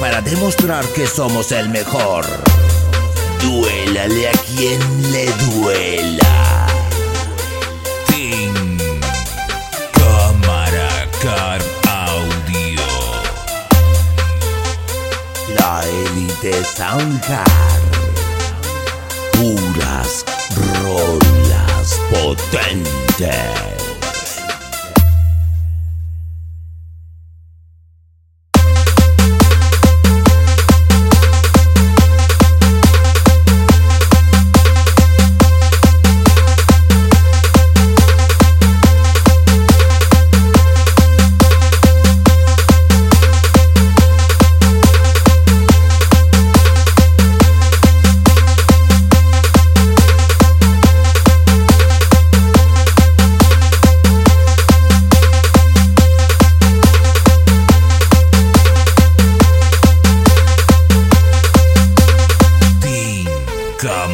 para demostrar que somos el mejor. Duélale a quien le duela. Ting. Cámara Car Audio. La élite Soundcar. Puras rolas potentes.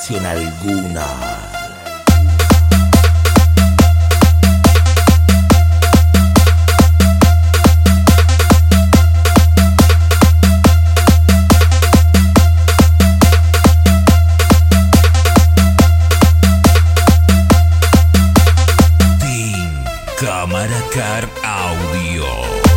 comparación alguna. Ting. Cámara Car Audio.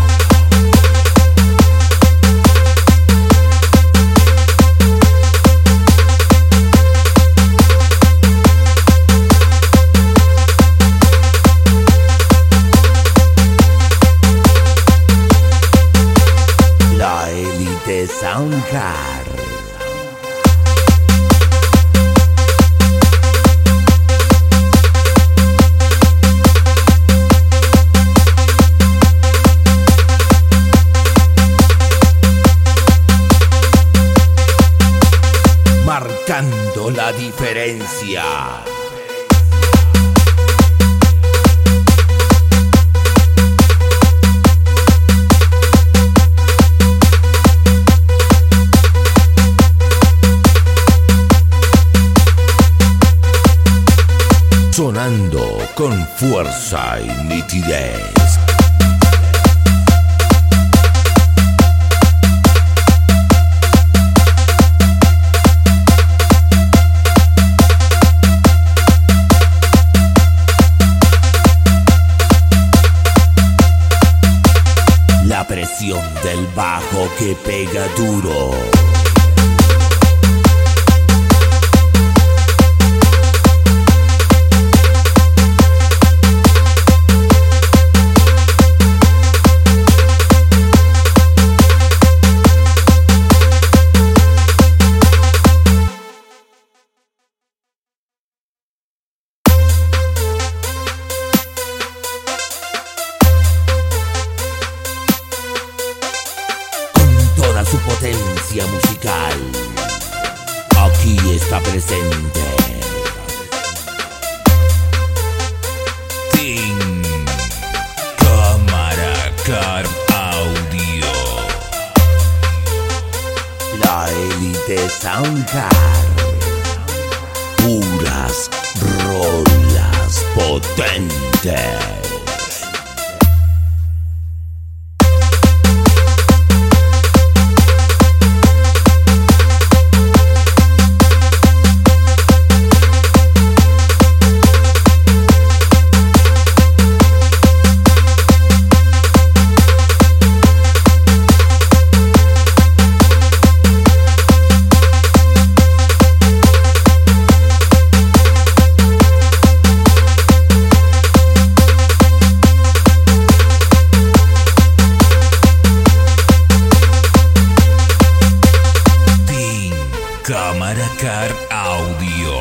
Marcando la diferencia. Sonando con fuerza y nitidez. La presión del bajo que pega duro. Puras rolas potentes. audio.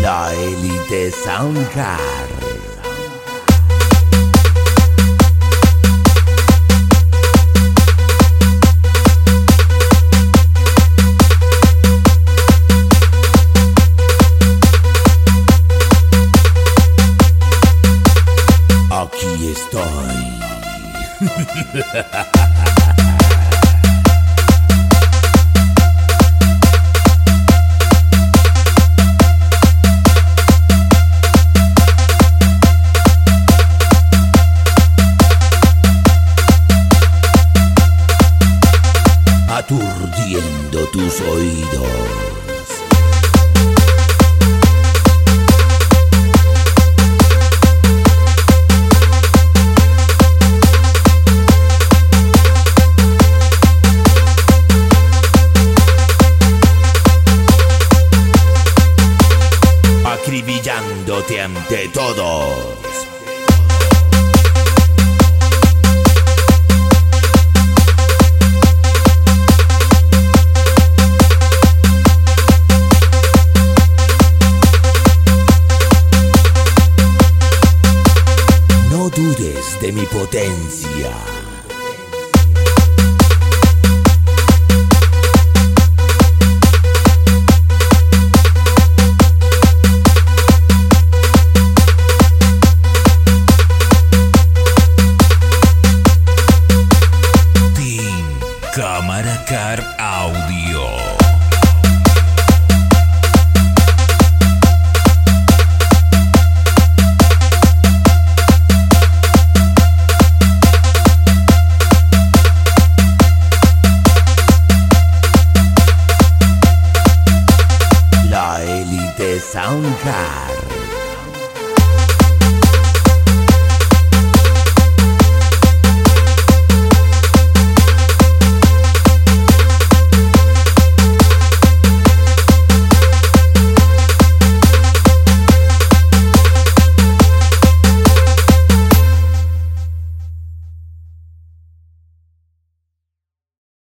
La Elite Soundcard. Aturdiendo tus oídos. Acribillándote ante todos. La élite Soundcar.